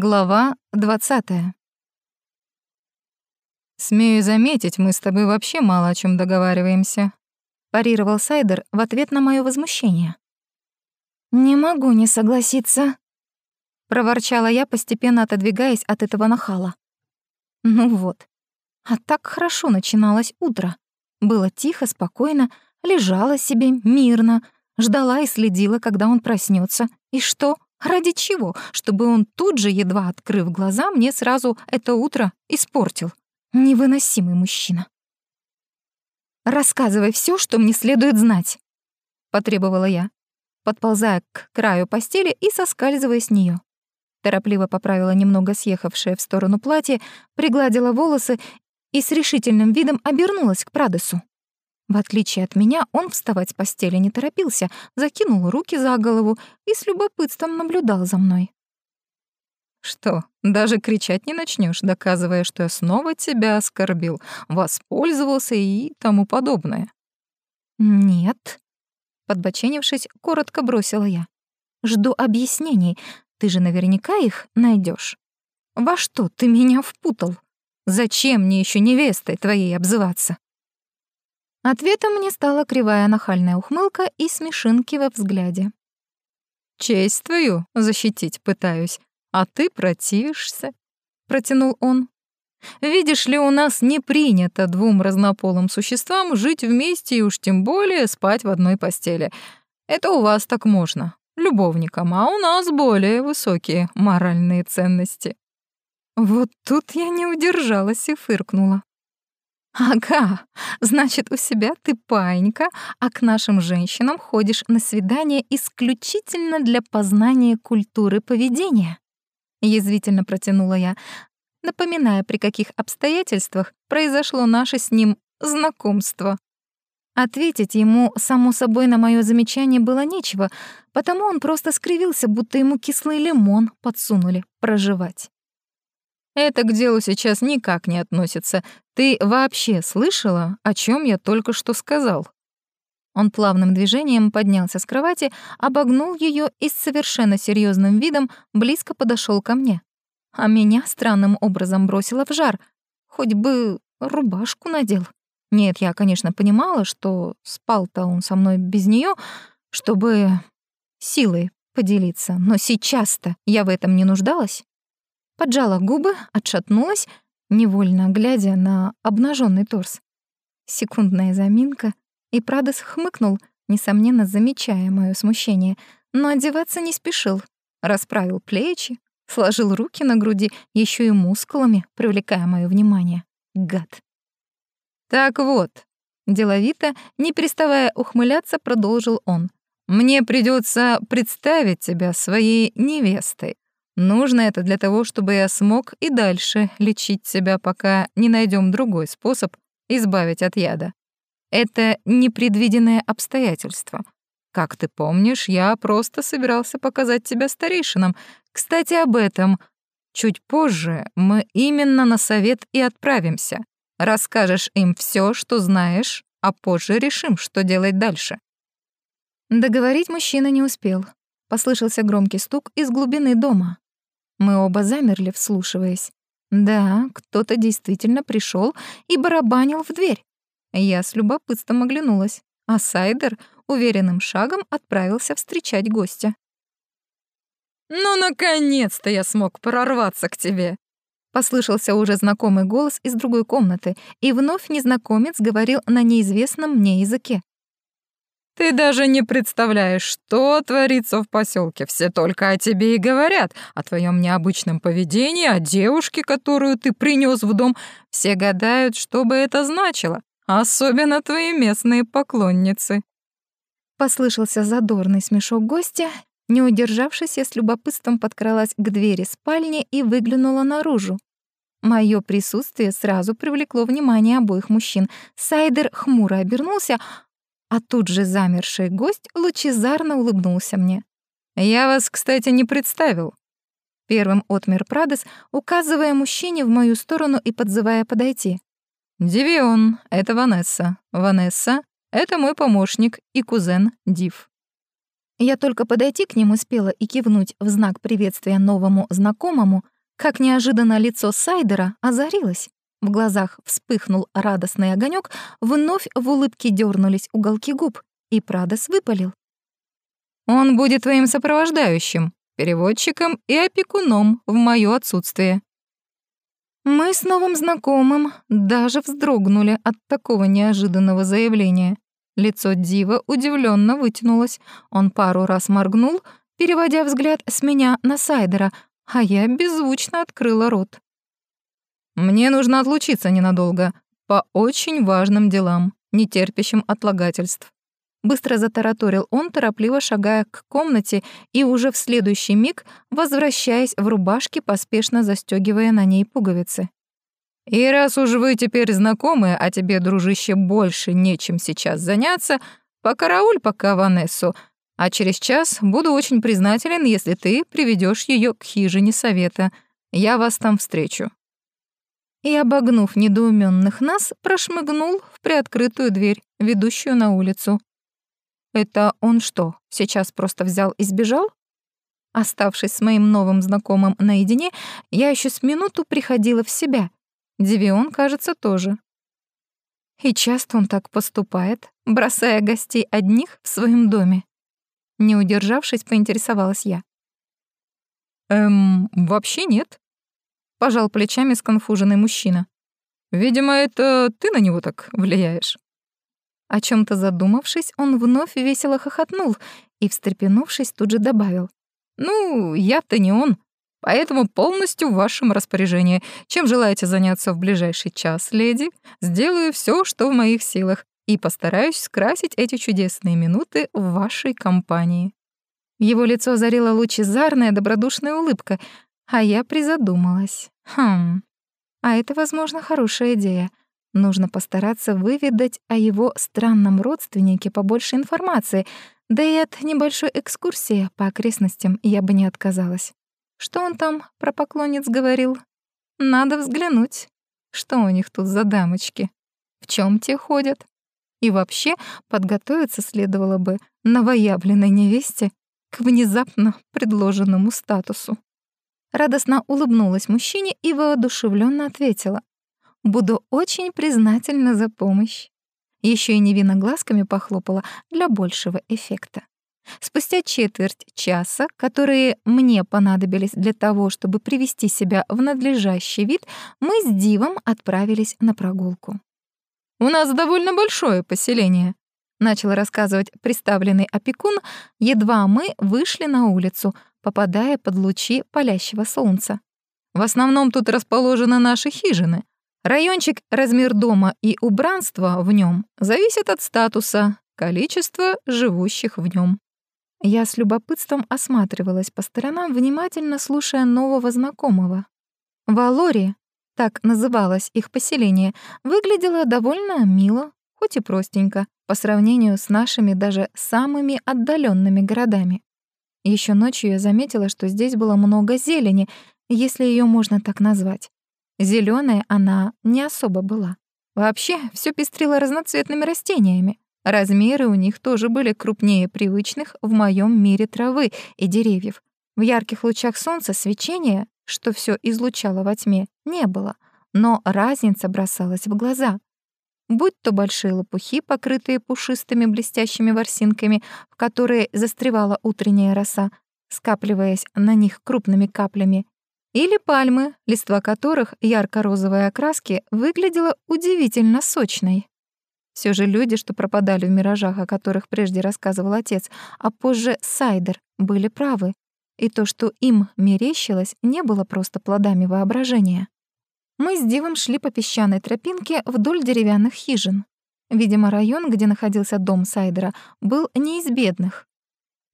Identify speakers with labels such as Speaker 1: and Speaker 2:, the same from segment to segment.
Speaker 1: Глава 20. «Смею заметить, мы с тобой вообще мало о чем договариваемся», — парировал Сайдер в ответ на мое возмущение. «Не могу не согласиться», — проворчала я, постепенно отодвигаясь от этого нахала. Ну вот. А так хорошо начиналось утро. Было тихо, спокойно, лежала себе мирно, ждала и следила, когда он проснется. И что? Ради чего? Чтобы он тут же, едва открыв глаза, мне сразу это утро испортил. Невыносимый мужчина. «Рассказывай все, что мне следует знать», — потребовала я, подползая к краю постели и соскальзывая с нее. Торопливо поправила немного съехавшее в сторону платье, пригладила волосы и с решительным видом обернулась к Прадесу. В отличие от меня, он вставать с постели не торопился, закинул руки за голову и с любопытством наблюдал за мной. «Что, даже кричать не начнешь, доказывая, что я снова тебя оскорбил, воспользовался и тому подобное?» «Нет», — подбоченившись, коротко бросила я. «Жду объяснений. Ты же наверняка их найдешь. Во что ты меня впутал? Зачем мне еще невестой твоей обзываться?» Ответом мне стала кривая нахальная ухмылка и смешинки во взгляде. «Честь твою защитить пытаюсь, а ты противишься», — протянул он. «Видишь ли, у нас не принято двум разнополым существам жить вместе и уж тем более спать в одной постели. Это у вас так можно, любовникам, а у нас более высокие моральные ценности». Вот тут я не удержалась и фыркнула. «Ага, значит, у себя ты паинька, а к нашим женщинам ходишь на свидание исключительно для познания культуры поведения?» Язвительно протянула я, напоминая, при каких обстоятельствах произошло наше с ним знакомство. Ответить ему, само собой, на мое замечание было нечего, потому он просто скривился, будто ему кислый лимон подсунули проживать. Это к делу сейчас никак не относится. Ты вообще слышала, о чем я только что сказал?» Он плавным движением поднялся с кровати, обогнул ее и с совершенно серьезным видом близко подошел ко мне. А меня странным образом бросило в жар. Хоть бы рубашку надел. Нет, я, конечно, понимала, что спал-то он со мной без нее, чтобы силой поделиться, но сейчас-то я в этом не нуждалась поджала губы, отшатнулась, невольно глядя на обнаженный торс. Секундная заминка, и Прадос хмыкнул, несомненно замечая мое смущение, но одеваться не спешил, расправил плечи, сложил руки на груди, еще и мускулами, привлекая мое внимание. Гад. «Так вот», — деловито, не переставая ухмыляться, продолжил он, «мне придется представить тебя своей невестой. Нужно это для того, чтобы я смог и дальше лечить себя, пока не найдем другой способ избавить от яда. Это непредвиденное обстоятельство. Как ты помнишь, я просто собирался показать тебя старейшинам. Кстати, об этом. Чуть позже мы именно на совет и отправимся. Расскажешь им все, что знаешь, а позже решим, что делать дальше. Договорить мужчина не успел. Послышался громкий стук из глубины дома. Мы оба замерли, вслушиваясь. Да, кто-то действительно пришел и барабанил в дверь. Я с любопытством оглянулась, а Сайдер уверенным шагом отправился встречать гостя. «Ну, наконец-то я смог прорваться к тебе!» Послышался уже знакомый голос из другой комнаты, и вновь незнакомец говорил на неизвестном мне языке. Ты даже не представляешь, что творится в поселке. Все только о тебе и говорят, о твоем необычном поведении, о девушке, которую ты принес в дом. Все гадают, что бы это значило, особенно твои местные поклонницы. Послышался задорный смешок гостя. Не удержавшись, я с любопытством подкралась к двери спальни и выглянула наружу. Моё присутствие сразу привлекло внимание обоих мужчин. Сайдер хмуро обернулся, а тут же замерший гость лучезарно улыбнулся мне. «Я вас, кстати, не представил». Первым отмер Прадес, указывая мужчине в мою сторону и подзывая подойти. «Дивион, это Ванесса. Ванесса, это мой помощник и кузен Див». Я только подойти к ним успела и кивнуть в знак приветствия новому знакомому, как неожиданно лицо Сайдера озарилось. В глазах вспыхнул радостный огонек, вновь в улыбке дернулись уголки губ, и Прадос выпалил. «Он будет твоим сопровождающим, переводчиком и опекуном в моё отсутствие». Мы с новым знакомым даже вздрогнули от такого неожиданного заявления. Лицо Дива удивленно вытянулось. Он пару раз моргнул, переводя взгляд с меня на Сайдера, а я беззвучно открыла рот. Мне нужно отлучиться ненадолго, по очень важным делам, не терпящим отлагательств. Быстро затараторил он, торопливо шагая к комнате и уже в следующий миг возвращаясь в рубашке, поспешно застегивая на ней пуговицы. «И раз уж вы теперь знакомы, а тебе, дружище, больше нечем сейчас заняться, покарауль пока Ванессу, а через час буду очень признателен, если ты приведешь ее к хижине совета. Я вас там встречу» и, обогнув недоуменных нас, прошмыгнул в приоткрытую дверь, ведущую на улицу. Это он что, сейчас просто взял и сбежал? Оставшись с моим новым знакомым наедине, я еще с минуту приходила в себя. Девион, кажется, тоже. И часто он так поступает, бросая гостей одних в своем доме. Не удержавшись, поинтересовалась я. «Эм, вообще нет», — пожал плечами сконфуженный мужчина. «Видимо, это ты на него так влияешь». О чем то задумавшись, он вновь весело хохотнул и, встрепенувшись, тут же добавил. «Ну, я-то не он, поэтому полностью в вашем распоряжении. Чем желаете заняться в ближайший час, леди? Сделаю все, что в моих силах, и постараюсь скрасить эти чудесные минуты в вашей компании». Его лицо озарила лучезарная добродушная улыбка, а я призадумалась. Хм, а это, возможно, хорошая идея. Нужно постараться выведать о его странном родственнике побольше информации, да и от небольшой экскурсии по окрестностям я бы не отказалась. Что он там про поклонниц говорил? Надо взглянуть. Что у них тут за дамочки? В чем те ходят? И вообще подготовиться следовало бы новоявленной невесте к внезапно предложенному статусу. Радостно улыбнулась мужчине и воодушевленно ответила. «Буду очень признательна за помощь». Еще и невинно глазками похлопала для большего эффекта. Спустя четверть часа, которые мне понадобились для того, чтобы привести себя в надлежащий вид, мы с Дивом отправились на прогулку. «У нас довольно большое поселение», — начал рассказывать представленный опекун, едва мы вышли на улицу — попадая под лучи палящего солнца. В основном тут расположены наши хижины. Райончик, размер дома и убранство в нем зависит от статуса, количества живущих в нем. Я с любопытством осматривалась по сторонам, внимательно слушая нового знакомого. Валори, так называлось их поселение, выглядело довольно мило, хоть и простенько, по сравнению с нашими даже самыми отдаленными городами. Еще ночью я заметила, что здесь было много зелени, если ее можно так назвать. Зеленая она не особо была. Вообще, все пестрило разноцветными растениями. Размеры у них тоже были крупнее привычных в моем мире травы и деревьев. В ярких лучах солнца свечения, что все излучало во тьме, не было, но разница бросалась в глаза будь то большие лопухи, покрытые пушистыми блестящими ворсинками, в которые застревала утренняя роса, скапливаясь на них крупными каплями, или пальмы, листва которых ярко-розовой окраски выглядела удивительно сочной. Все же люди, что пропадали в миражах, о которых прежде рассказывал отец, а позже Сайдер, были правы, и то, что им мерещилось, не было просто плодами воображения. Мы с Дивом шли по песчаной тропинке вдоль деревянных хижин. Видимо, район, где находился дом Сайдера, был не из бедных.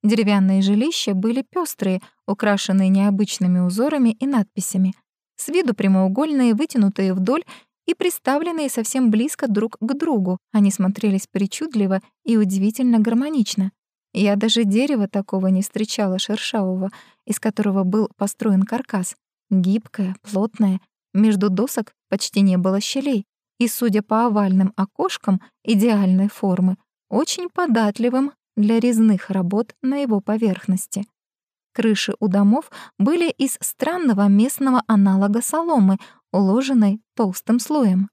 Speaker 1: Деревянные жилища были пестрые, украшенные необычными узорами и надписями. С виду прямоугольные, вытянутые вдоль и приставленные совсем близко друг к другу. Они смотрелись причудливо и удивительно гармонично. Я даже дерева такого не встречала шершавого, из которого был построен каркас. Гибкое, плотное, между досок почти не было щелей, и, судя по овальным окошкам идеальной формы, очень податливым для резных работ на его поверхности. Крыши у домов были из странного местного аналога соломы, уложенной толстым слоем.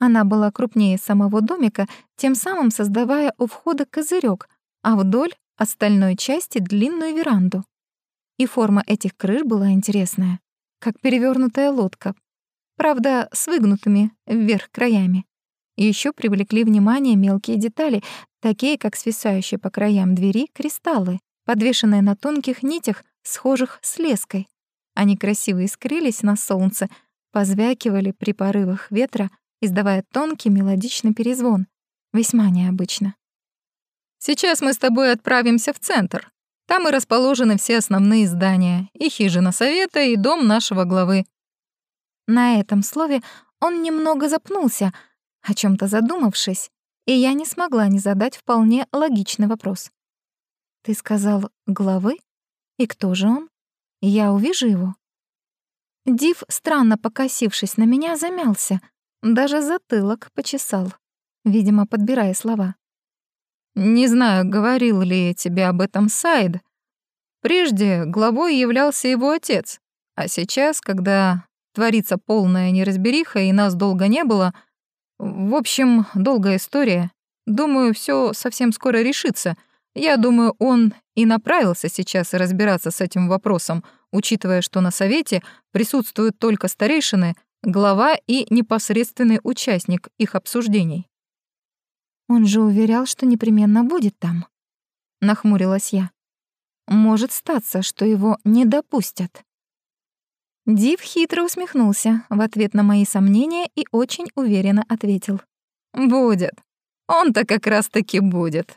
Speaker 1: Она была крупнее самого домика, тем самым создавая у входа козырек, а вдоль остальной части длинную веранду. И форма этих крыш была интересная, как перевернутая лодка, правда, с выгнутыми вверх краями. Еще привлекли внимание мелкие детали, такие как свисающие по краям двери кристаллы, подвешенные на тонких нитях, схожих с леской. Они красиво искрились на солнце, позвякивали при порывах ветра, издавая тонкий мелодичный перезвон, весьма необычно.
Speaker 2: «Сейчас мы с тобой отправимся в центр. Там и расположены все основные здания, и хижина совета, и дом нашего главы».
Speaker 1: На этом слове он немного запнулся, о чем то задумавшись, и я не смогла не задать вполне логичный вопрос. «Ты сказал главы? И кто же он? Я увижу его?» Див, странно покосившись на меня, замялся, даже затылок почесал, видимо, подбирая слова.
Speaker 2: Не знаю, говорил ли тебе об этом Сайд. Прежде главой являлся его отец, а сейчас, когда творится полная неразбериха и нас долго не было, в общем, долгая история. Думаю, все совсем скоро решится. Я думаю, он и направился сейчас разбираться с этим вопросом, учитывая, что на совете присутствуют только старейшины, глава и непосредственный участник их обсуждений.
Speaker 1: Он же уверял, что непременно будет там. Нахмурилась я. Может статься, что его не допустят. Див хитро усмехнулся в ответ на мои сомнения и очень уверенно ответил.
Speaker 2: «Будет. Он-то как раз-таки будет».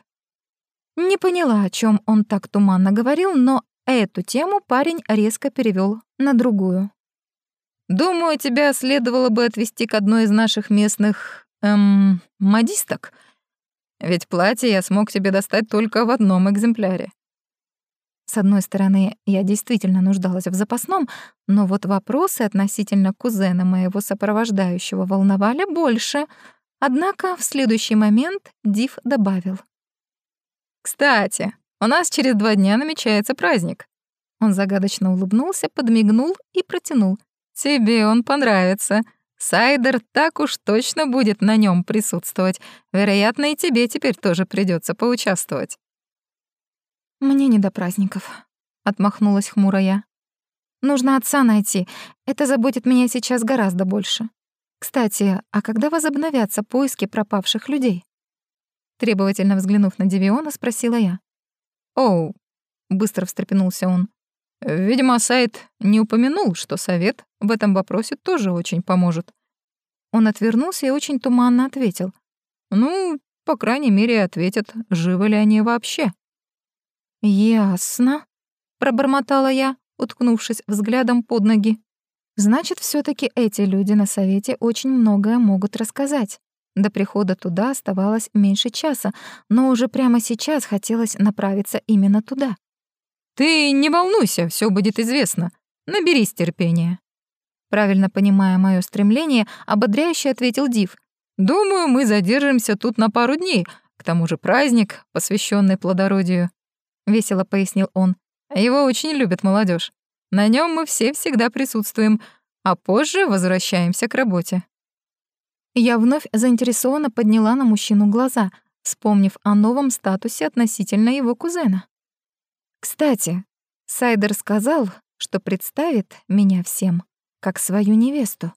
Speaker 1: Не поняла, о чем он так туманно говорил, но эту тему парень резко перевел на другую.
Speaker 2: «Думаю, тебя следовало бы отвезти к одной из наших местных, эм, модисток. Ведь платье я смог тебе достать только в одном экземпляре.
Speaker 1: С одной стороны, я действительно нуждалась в запасном, но вот вопросы относительно кузена моего сопровождающего волновали больше. Однако в следующий момент Див добавил.
Speaker 2: «Кстати, у нас через два дня намечается праздник».
Speaker 1: Он загадочно улыбнулся, подмигнул и протянул.
Speaker 2: «Тебе он понравится. Сайдер так уж точно будет на нем присутствовать. Вероятно, и тебе теперь тоже придется поучаствовать.
Speaker 1: Мне не до праздников, отмахнулась хмуро я. Нужно отца найти. Это заботит меня сейчас гораздо больше. Кстати, а когда возобновятся поиски пропавших людей? Требовательно взглянув на Девиона, спросила я.
Speaker 2: «Оу», — быстро встрепенулся он. Видимо, сайт не упомянул, что совет в этом вопросе тоже очень поможет.
Speaker 1: Он отвернулся и очень туманно ответил.
Speaker 2: Ну, по крайней мере, ответят, живы ли они вообще.
Speaker 1: «Ясно», — пробормотала я, уткнувшись взглядом под ноги. «Значит, все таки эти люди на совете очень многое могут рассказать. До прихода туда оставалось меньше часа, но уже прямо сейчас хотелось направиться именно туда.
Speaker 2: Ты не волнуйся, все будет известно. Наберись терпения.
Speaker 1: Правильно понимая мое стремление, ободряюще ответил Див.
Speaker 2: Думаю, мы задержимся тут на пару дней. К тому же праздник, посвященный плодородию. Весело пояснил он. Его очень любит молодежь. На нем мы все всегда присутствуем, а позже возвращаемся к работе.
Speaker 1: Я вновь заинтересованно подняла на мужчину глаза, вспомнив о новом статусе относительно его кузена. Кстати, Сайдер сказал, что представит меня всем как свою невесту.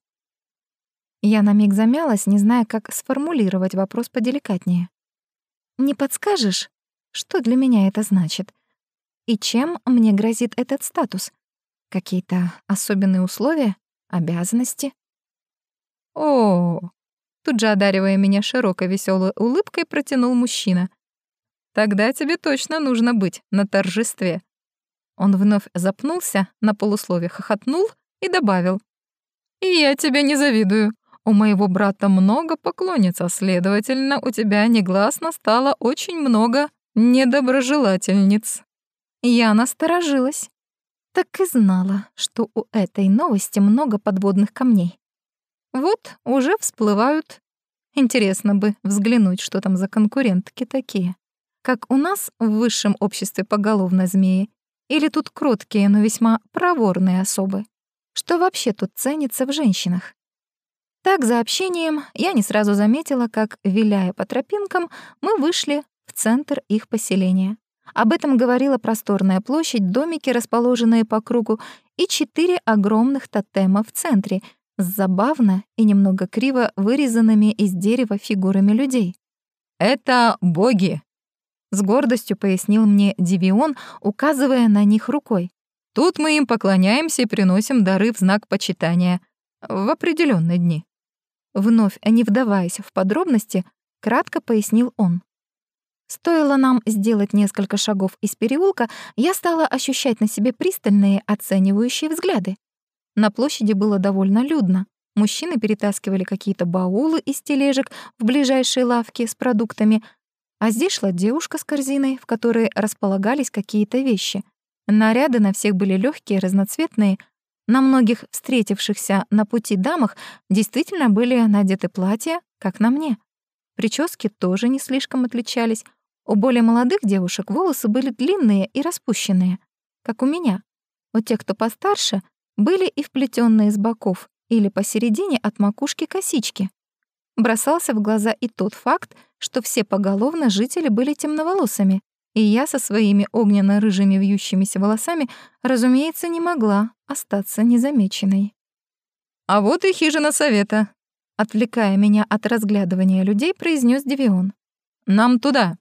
Speaker 1: Я на миг замялась, не зная, как сформулировать вопрос поделикатнее. «Не подскажешь, что для меня это значит? И чем мне грозит этот статус? Какие-то особенные условия? Обязанности?»
Speaker 2: «О!» Тут же одаривая меня широкой веселой улыбкой, протянул мужчина. Тогда тебе точно нужно быть на торжестве». Он вновь запнулся, на полуслове хохотнул и добавил. «И я тебе не завидую. У моего брата много поклонниц, а следовательно, у тебя негласно стало очень много недоброжелательниц».
Speaker 1: Я насторожилась. Так и знала, что у этой новости много подводных камней. Вот уже всплывают. Интересно бы взглянуть, что там за конкурентки такие. как у нас в высшем обществе поголовно змеи, или тут кроткие, но весьма проворные особы? Что вообще тут ценится в женщинах? Так, за общением я не сразу заметила, как, виляя по тропинкам, мы вышли в центр их поселения. Об этом говорила просторная площадь, домики, расположенные по кругу, и четыре огромных тотема в центре с забавно и немного криво вырезанными из дерева фигурами людей.
Speaker 2: «Это боги», — с гордостью пояснил мне Дивион, указывая на них рукой. «Тут мы им поклоняемся и приносим дары в знак почитания в определенные дни».
Speaker 1: Вновь, не вдаваясь в подробности, кратко пояснил он. Стоило нам сделать несколько шагов из переулка, я стала ощущать на себе пристальные оценивающие взгляды. На площади было довольно людно. Мужчины перетаскивали какие-то баулы из тележек в ближайшие лавки с продуктами, а здесь шла девушка с корзиной, в которой располагались какие-то вещи. Наряды на всех были легкие, разноцветные. На многих встретившихся на пути дамах действительно были надеты платья, как на мне. Прически тоже не слишком отличались. У более молодых девушек волосы были длинные и распущенные, как у меня. У тех, кто постарше, были и вплетенные с боков или посередине от макушки косички. Бросался в глаза и тот факт, что все поголовно жители были темноволосыми, и я со своими огненно-рыжими вьющимися волосами, разумеется, не могла остаться незамеченной.
Speaker 2: «А вот и хижина совета»,
Speaker 1: Отвлекая меня от разглядывания людей, произнес Девион.
Speaker 2: «Нам туда!»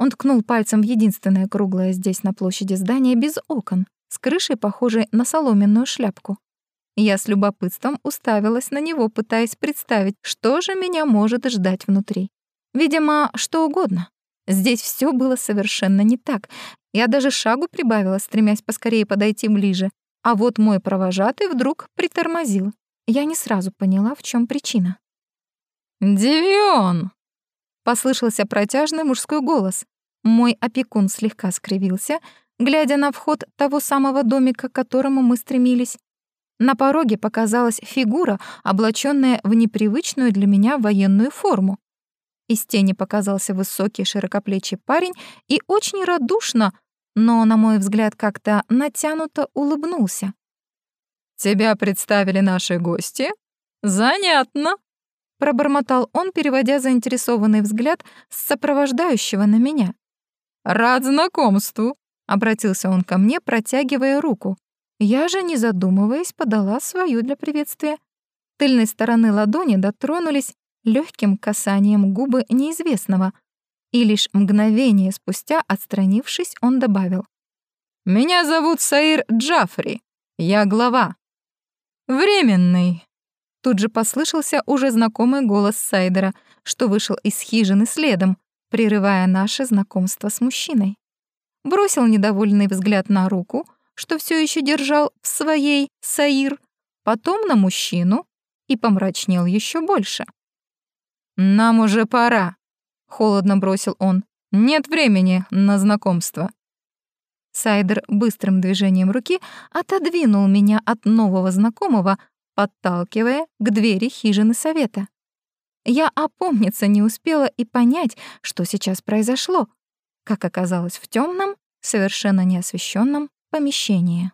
Speaker 1: Он ткнул пальцем в единственное круглое здесь на площади здание без окон, с крышей, похожей на соломенную шляпку. Я с любопытством уставилась на него, пытаясь представить, что же меня может ждать внутри. Видимо, что угодно. Здесь все было совершенно не так. Я даже шагу прибавила, стремясь поскорее подойти ближе. А вот мой провожатый вдруг притормозил. Я не сразу поняла, в чем причина.
Speaker 2: «Девион!»
Speaker 1: — послышался протяжный мужской голос. Мой опекун слегка скривился, глядя на вход того самого домика, к которому мы стремились. На пороге показалась фигура, облаченная в непривычную для меня военную форму. Из тени показался высокий широкоплечий парень и очень радушно, но, на мой взгляд, как-то натянуто улыбнулся.
Speaker 2: «Тебя представили наши гости? Занятно!»
Speaker 1: Пробормотал он, переводя заинтересованный взгляд с сопровождающего на меня.
Speaker 2: «Рад знакомству!»
Speaker 1: — обратился он ко мне, протягивая руку. Я же, не задумываясь, подала свою для приветствия. Тыльной стороны ладони дотронулись легким касанием губы неизвестного, и лишь мгновение спустя, отстранившись, он добавил.
Speaker 2: «Меня зовут Саир Джафри. Я глава. «Временный!» Тут же послышался уже знакомый голос Сайдера, что вышел из хижины следом, прерывая наше знакомство с мужчиной. Бросил недовольный взгляд на руку, что все еще держал в своей Саир, потом на мужчину и помрачнел еще больше. «Нам уже пора», — холодно бросил он. «Нет времени на знакомство».
Speaker 1: Сайдер быстрым движением руки отодвинул меня от нового знакомого, подталкивая к двери хижины совета. Я опомниться не успела и понять, что сейчас произошло, как оказалось в темном, совершенно неосвещенном помещении.